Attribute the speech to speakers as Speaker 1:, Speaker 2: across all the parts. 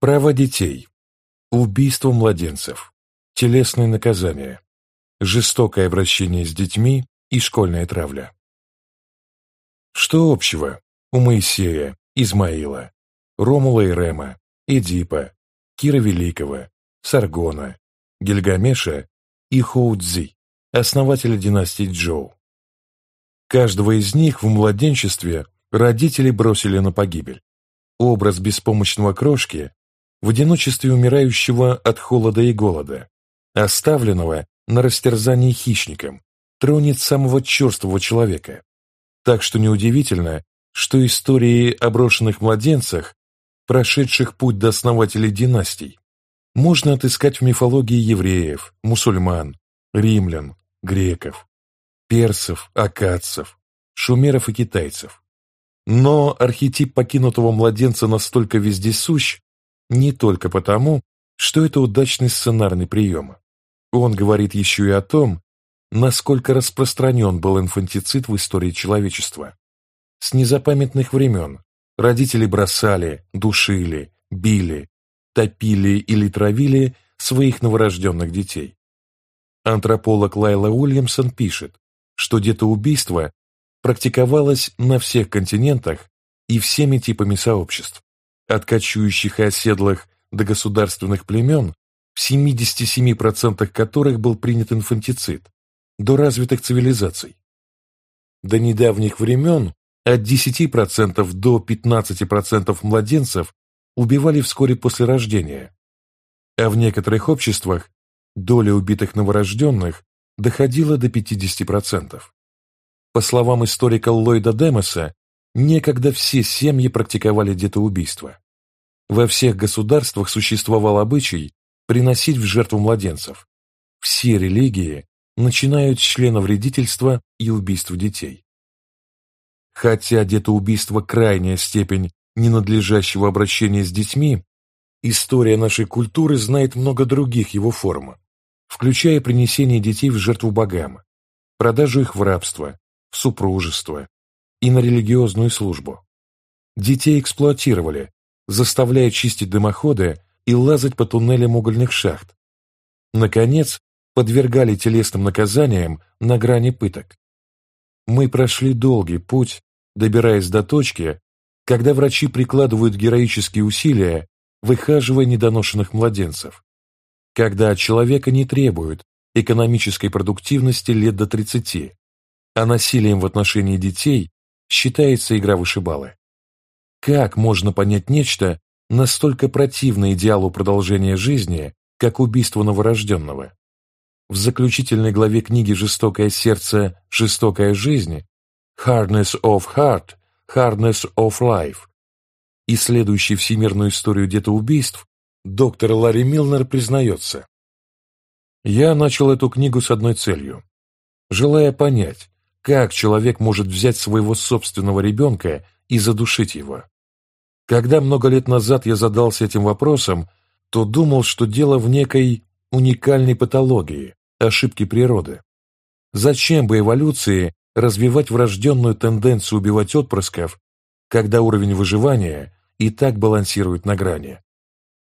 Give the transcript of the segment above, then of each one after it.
Speaker 1: Права детей. Убийство младенцев. Телесные наказания. Жестокое обращение с детьми и школьная травля. Что общего у Моисея, Измаила, Ромула и Рема, Эдипа, Кира Великого, Саргона, Гильгамеша и Хоудзи, основателя династии Джоу? Каждого из них в младенчестве родители бросили на погибель. Образ беспомощного крошки в одиночестве умирающего от холода и голода, оставленного на растерзании хищником, тронет самого черствого человека. Так что неудивительно, что истории о брошенных младенцах, прошедших путь до основателей династий, можно отыскать в мифологии евреев, мусульман, римлян, греков, персов, акадцев, шумеров и китайцев. Но архетип покинутого младенца настолько вездесущ не только потому, что это удачный сценарный прием. Он говорит еще и о том, насколько распространен был инфантицид в истории человечества. С незапамятных времен родители бросали, душили, били, топили или травили своих новорожденных детей. Антрополог Лайла Уильямсон пишет, что детоубийство практиковалось на всех континентах и всеми типами сообществ, от кочующих и оседлых до государственных племен, в 77% которых был принят инфантицид, до развитых цивилизаций. До недавних времен от 10% до 15% младенцев убивали вскоре после рождения, а в некоторых обществах доля убитых новорожденных доходила до 50%. По словам историка Ллойда Демоса, некогда все семьи практиковали детоубийство. Во всех государствах существовал обычай приносить в жертву младенцев. Все религии начинают с члена вредительства и убийства детей. Хотя детоубийство – крайняя степень ненадлежащего обращения с детьми, история нашей культуры знает много других его форм, включая принесение детей в жертву богам, продажу их в рабство, в супружество и на религиозную службу. Детей эксплуатировали, заставляя чистить дымоходы и лазать по туннелям угольных шахт. Наконец, подвергали телесным наказаниям на грани пыток. Мы прошли долгий путь, добираясь до точки, когда врачи прикладывают героические усилия, выхаживая недоношенных младенцев, когда от человека не требуют экономической продуктивности лет до 30, а насилием в отношении детей считается игра вышибалы. Как можно понять нечто настолько противное идеалу продолжения жизни, как убийство новорожденного? В заключительной главе книги «Жестокое сердце. Жестокая жизнь» «Hardness of Heart. Hardness of Life» исследующий всемирную историю детоубийств, доктор Ларри Милнер признается. Я начал эту книгу с одной целью. Желая понять, как человек может взять своего собственного ребенка и задушить его. Когда много лет назад я задался этим вопросом, то думал, что дело в некой уникальной патологии, ошибки природы. Зачем бы эволюции развивать врожденную тенденцию убивать отпрысков, когда уровень выживания и так балансирует на грани?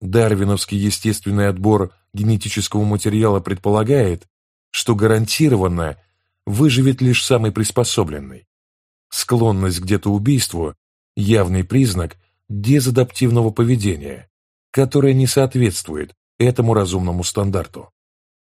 Speaker 1: Дарвиновский естественный отбор генетического материала предполагает, что гарантированно выживет лишь самый приспособленный. Склонность к детоубийству – явный признак дезадаптивного поведения, которое не соответствует этому разумному стандарту.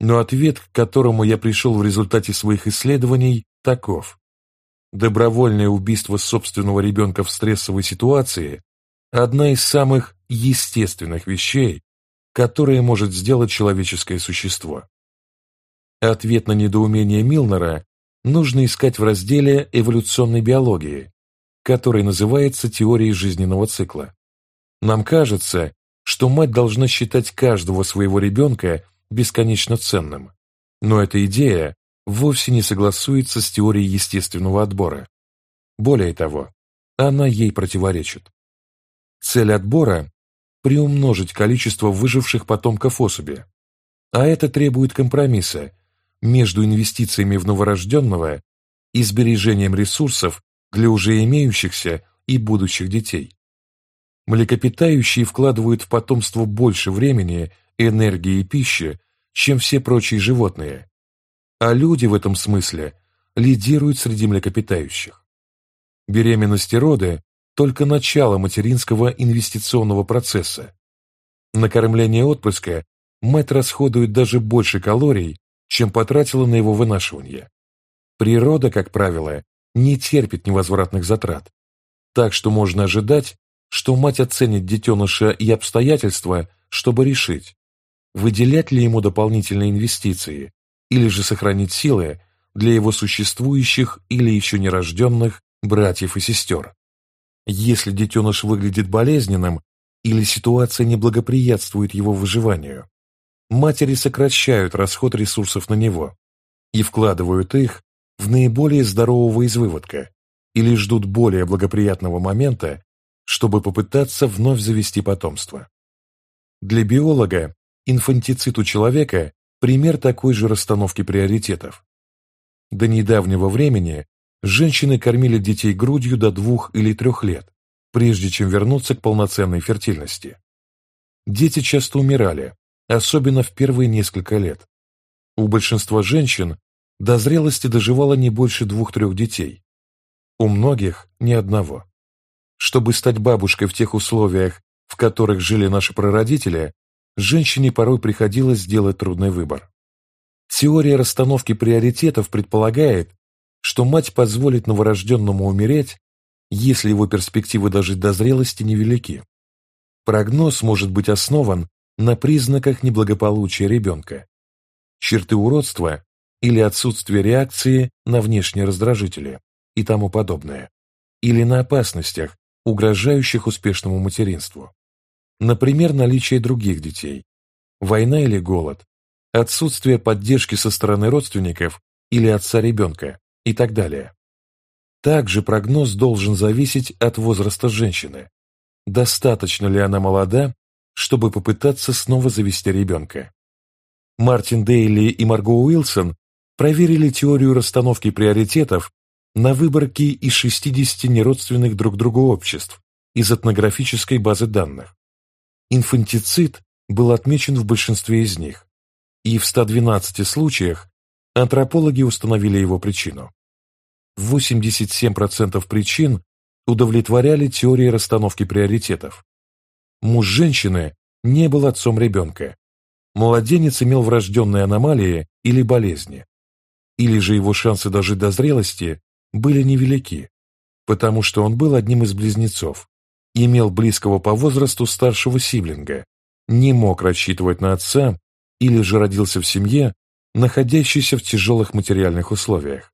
Speaker 1: Но ответ, к которому я пришел в результате своих исследований, таков. Добровольное убийство собственного ребенка в стрессовой ситуации – одна из самых естественных вещей, которые может сделать человеческое существо. Ответ на недоумение Милнера нужно искать в разделе эволюционной биологии, который называется теорией жизненного цикла. Нам кажется, что мать должна считать каждого своего ребенка бесконечно ценным. Но эта идея вовсе не согласуется с теорией естественного отбора. Более того, она ей противоречит. Цель отбора – приумножить количество выживших потомков особи, а это требует компромисса между инвестициями в новорожденного и сбережением ресурсов для уже имеющихся и будущих детей. млекопитающие вкладывают в потомство больше времени, энергии и пищи, чем все прочие животные, а люди в этом смысле лидируют среди млекопитающих. Беременность и роды – только начало материнского инвестиционного процесса. На кормление отпрыска мать расходует даже больше калорий, чем потратила на его вынашивание. Природа, как правило, не терпит невозвратных затрат, так что можно ожидать, что мать оценит детеныша и обстоятельства, чтобы решить, выделять ли ему дополнительные инвестиции или же сохранить силы для его существующих или еще нерожденных братьев и сестер. Если детеныш выглядит болезненным или ситуация не благоприятствует его выживанию, матери сокращают расход ресурсов на него и вкладывают их в наиболее здорового из выводка или ждут более благоприятного момента, чтобы попытаться вновь завести потомство. Для биолога инфантицид у человека – пример такой же расстановки приоритетов. До недавнего времени женщины кормили детей грудью до двух или трех лет, прежде чем вернуться к полноценной фертильности. Дети часто умирали, особенно в первые несколько лет. У большинства женщин до зрелости доживало не больше двух-трех детей. У многих – ни одного. Чтобы стать бабушкой в тех условиях, в которых жили наши прародители, женщине порой приходилось сделать трудный выбор. Теория расстановки приоритетов предполагает, что мать позволит новорожденному умереть, если его перспективы дожить до зрелости невелики. Прогноз может быть основан на признаках неблагополучия ребенка. Черты уродства или отсутствие реакции на внешние раздражители и тому подобное, или на опасностях, угрожающих успешному материнству. Например, наличие других детей, война или голод, отсутствие поддержки со стороны родственников или отца ребенка и так далее. Также прогноз должен зависеть от возраста женщины. Достаточно ли она молода, чтобы попытаться снова завести ребенка? Мартин Дейли и Марго Уилсон проверили теорию расстановки приоритетов на выборке из 60 неродственных друг другу обществ из этнографической базы данных. Инфантицид был отмечен в большинстве из них, и в 112 случаях антропологи установили его причину. 87% причин удовлетворяли теории расстановки приоритетов. Муж женщины не был отцом ребенка. Младенец имел врожденные аномалии или болезни. Или же его шансы дожить до зрелости были невелики, потому что он был одним из близнецов, имел близкого по возрасту старшего сиблинга, не мог рассчитывать на отца или же родился в семье, находящейся в тяжелых материальных условиях.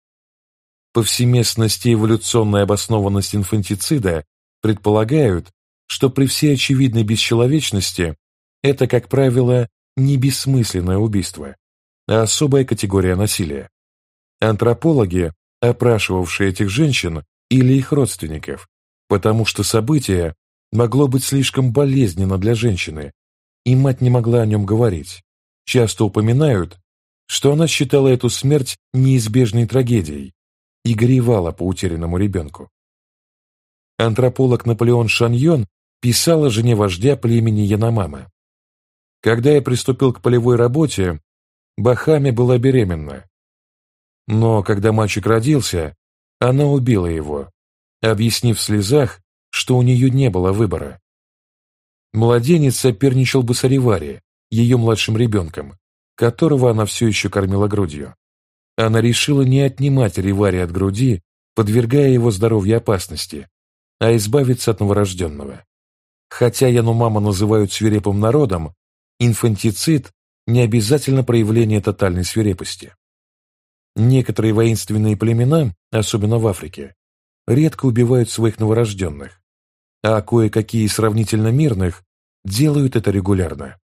Speaker 1: Повсеместность и эволюционная обоснованность инфантицида предполагают, что при всей очевидной бесчеловечности это, как правило, не бессмысленное убийство, а особая категория насилия. Антропологи опрашивавший этих женщин или их родственников, потому что событие могло быть слишком болезненно для женщины, и мать не могла о нем говорить. Часто упоминают, что она считала эту смерть неизбежной трагедией и горевала по утерянному ребенку. Антрополог Наполеон Шаньон писал о жене вождя племени Яномама. Когда я приступил к полевой работе, Бахами была беременна, но когда мальчик родился, она убила его, объяснив в слезах, что у нее не было выбора. Младенец соперничал Аривари, ее младшим ребенком, которого она все еще кормила грудью. Она решила не отнимать Аривари от груди, подвергая его здоровью опасности, а избавиться от новорожденного. Хотя Янумама называют свирепым народом, инфантицид не обязательно проявление тотальной свирепости. Некоторые воинственные племена, особенно в Африке, редко убивают своих новорожденных, а кое-какие сравнительно мирных делают это регулярно.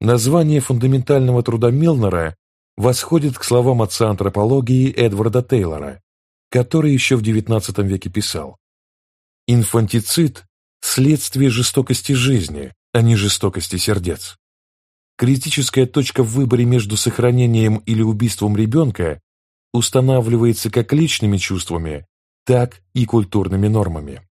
Speaker 1: Название фундаментального труда Милнера восходит к словам отца антропологии Эдварда Тейлора, который еще в XIX веке писал «Инфантицид – следствие жестокости жизни, а не жестокости сердец. Критическая точка в выборе между сохранением или убийством ребенка устанавливается как личными чувствами, так и культурными нормами.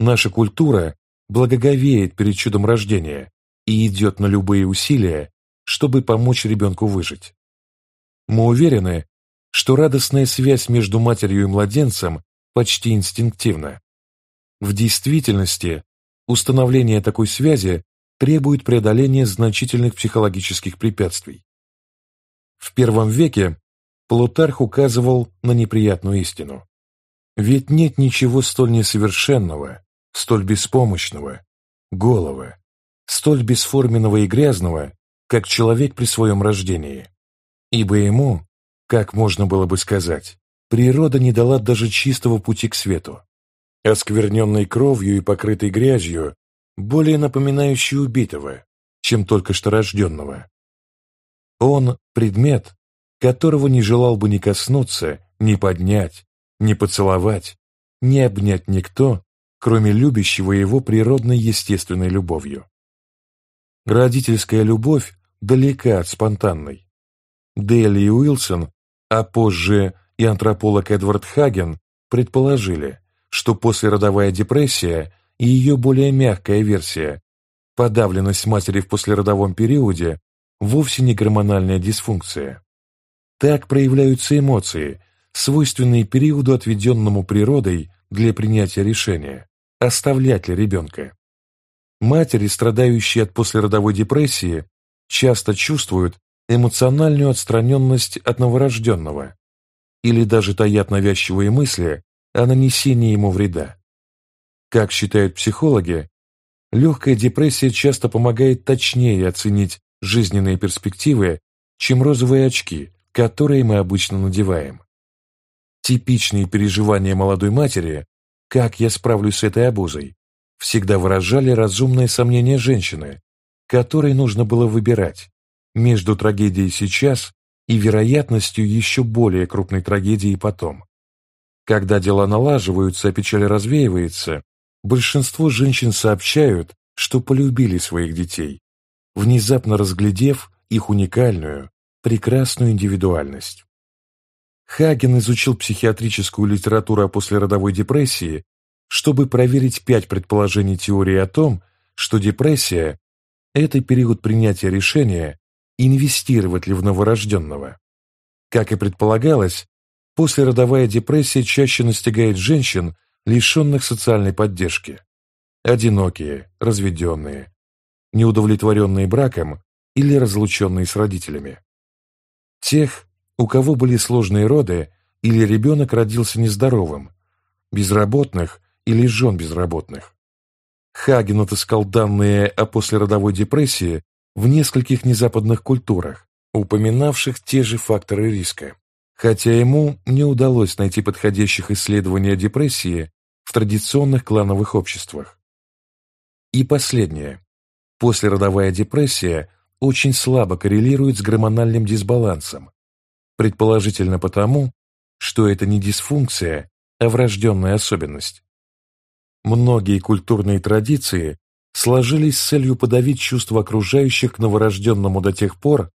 Speaker 1: Наша культура благоговеет перед чудом рождения и идет на любые усилия, чтобы помочь ребенку выжить. Мы уверены, что радостная связь между матерью и младенцем почти инстинктивна. В действительности, установление такой связи требует преодоления значительных психологических препятствий. В первом веке Плутарх указывал на неприятную истину. Ведь нет ничего столь несовершенного, столь беспомощного, голого, столь бесформенного и грязного, как человек при своем рождении. Ибо ему, как можно было бы сказать, природа не дала даже чистого пути к свету. Оскверненный кровью и покрытый грязью, более напоминающий убитого, чем только что рожденного. Он – предмет, которого не желал бы ни коснуться, ни поднять, ни поцеловать, ни обнять никто, кроме любящего его природной естественной любовью. Родительская любовь далека от спонтанной. Дели и Уилсон, а позже и антрополог Эдвард Хаген предположили, что послеродовая депрессия и ее более мягкая версия, подавленность матери в послеродовом периоде, вовсе не гормональная дисфункция. Так проявляются эмоции, свойственные периоду, отведенному природой для принятия решения, оставлять ли ребенка. Матери, страдающие от послеродовой депрессии, часто чувствуют эмоциональную отстраненность от новорожденного или даже таят навязчивые мысли о нанесении ему вреда. Как считают психологи, легкая депрессия часто помогает точнее оценить жизненные перспективы, чем розовые очки, которые мы обычно надеваем. Типичные переживания молодой матери «как я справлюсь с этой обузой» всегда выражали разумное сомнение женщины, которой нужно было выбирать между трагедией сейчас и вероятностью еще более крупной трагедии потом. Когда дела налаживаются, а печаль развеивается, большинство женщин сообщают, что полюбили своих детей, внезапно разглядев их уникальную, прекрасную индивидуальность. Хаген изучил психиатрическую литературу о послеродовой депрессии, чтобы проверить пять предположений теории о том, что депрессия – это период принятия решения, инвестировать ли в новорожденного. Как и предполагалось, послеродовая депрессия чаще настигает женщин, лишенных социальной поддержки. Одинокие, разведенные, неудовлетворенные браком или разлученные с родителями. Тех, у кого были сложные роды или ребенок родился нездоровым, безработных или жен безработных. Хаген отыскал данные о послеродовой депрессии в нескольких незападных культурах, упоминавших те же факторы риска, хотя ему не удалось найти подходящих исследований о депрессии в традиционных клановых обществах. И последнее. Послеродовая депрессия очень слабо коррелирует с гормональным дисбалансом, предположительно потому, что это не дисфункция, а врожденная особенность. Многие культурные традиции сложились с целью подавить чувства окружающих к новорожденному до тех пор,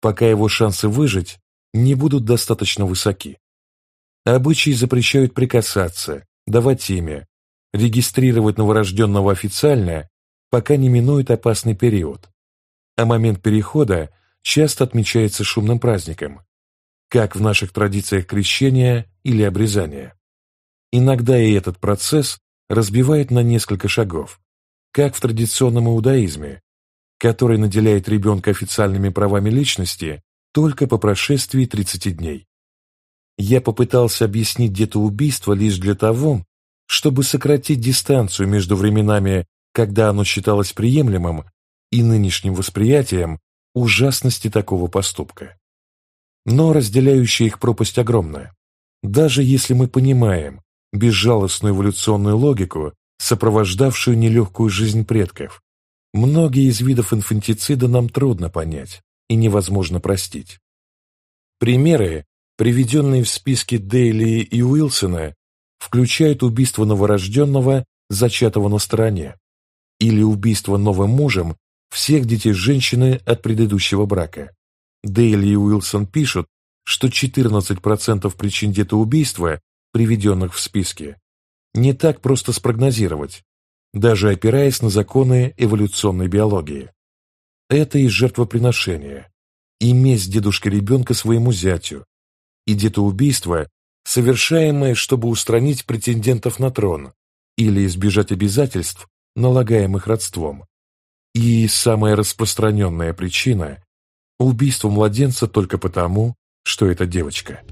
Speaker 1: пока его шансы выжить не будут достаточно высоки. Обычаи запрещают прикасаться, давать имя, регистрировать новорожденного официально, пока не минует опасный период. А момент перехода часто отмечается шумным праздником, как в наших традициях крещения или обрезания. Иногда и этот процесс разбивает на несколько шагов, как в традиционном иудаизме, который наделяет ребенка официальными правами личности только по прошествии 30 дней. Я попытался объяснить детоубийство лишь для того, чтобы сократить дистанцию между временами, когда оно считалось приемлемым, и нынешним восприятием ужасности такого поступка. Но разделяющая их пропасть огромная. Даже если мы понимаем безжалостную эволюционную логику, сопровождавшую нелегкую жизнь предков, многие из видов инфантицида нам трудно понять и невозможно простить. Примеры, приведенные в списке Дейли и Уилсона, включают убийство новорожденного, зачатого на стороне, или убийство новым мужем всех детей женщины от предыдущего брака. Дейли и Уилсон пишут, что 14% причин детоубийства, приведенных в списке, не так просто спрогнозировать, даже опираясь на законы эволюционной биологии. Это и жертвоприношение, и месть дедушки ребенка своему зятю, и детоубийство, совершаемое, чтобы устранить претендентов на трон или избежать обязательств, налагаемых родством. И самая распространенная причина – убийство младенца только потому, что это девочка.